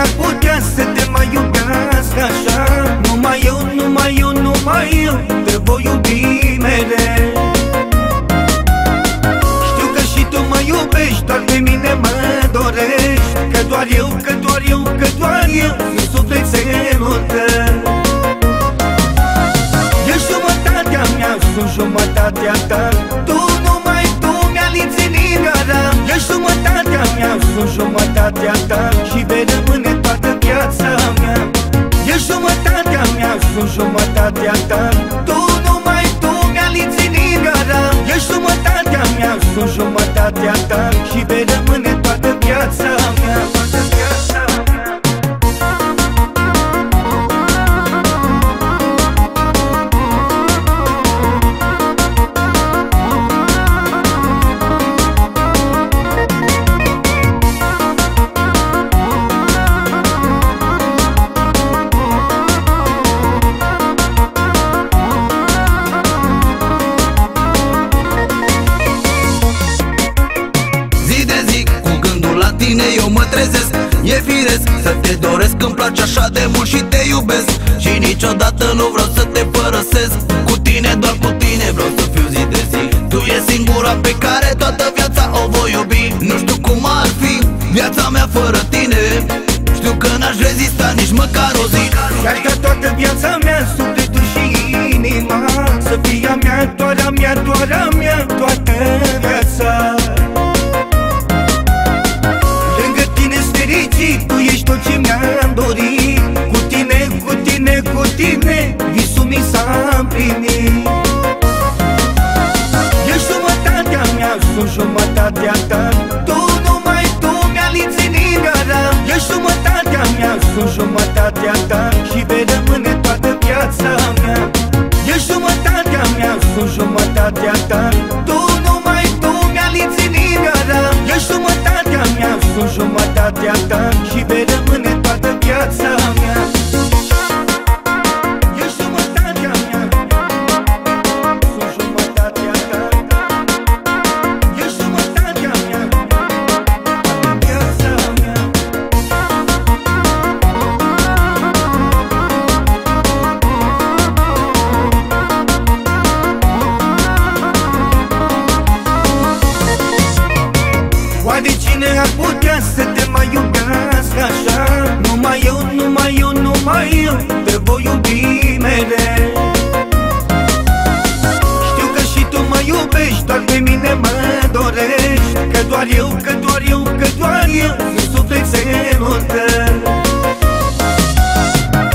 n-ar putea să te mai iubească așa. Numai eu, numai eu, numai eu Te voi iubi mereu. Știu că și tu mă iubești, dar pe mine mă dorești. Că doar eu, că doar eu, că doar eu Sunt sufletelul tău. Ești jumătatea mea, sunt jumătatea ta. Tu numai tu mi-a lipsit din gara Ești jumătatea mea, sunt jumătatea ta. Mea, sunt jumătatea ta. Tu numai tu mi-a lipsit inimioara Ești jumătatea mea, sunt jumătatea ta. Și vei rămâne tine eu mă trezesc. E firesc să te doresc, îmi place așa de mult și te iubesc. Și niciodată nu vreau să te părăsesc. Cu tine, doar cu tine vreau să fiu zi de zi. Tu e singura pe care toată viața o voi iubi. Nu știu cum ar fi viața mea fără tine. Știu că n-aș rezista nici măcar o zi. Chiar ca toată viața mea, sufletul și inima Să fie a mea, doar a mea, doar a împlinit Ești jumătatea mea, sunt jumătatea ta. Tu numai tu mi-a lipsit inimioara Ești jumătatea mea, sunt jumătatea ta. Și vei rămâne toată viața mea. Ești jumătatea mea, sunt jumătatea ta. Tu numai tu mi-a lipsit inimioara Ești jumătatea mea, sunt jumătatea ta să te mai iubească așa? Numai eu, numai eu, numai eu Te voi iubi mereu. Știu că și tu mă iubești Doar pe mine mă dorești. Că doar eu, că doar eu, că doar eu Sunt sufletelul tău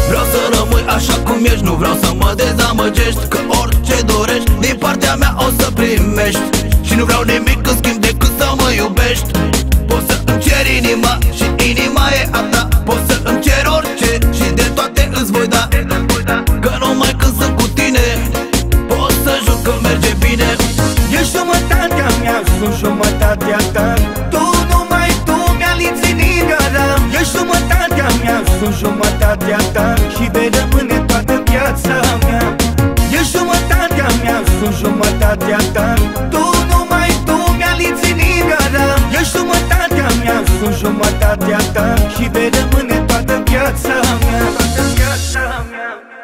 Vreau să rămâi așa cum ești Nu vreau să mă dezamăgești. Că orice dorești Din partea mea o să primești. Și nu vreau nimic în schimb cu jumătatea ta Și vei rămâne toată viața mea. Toată viața mea.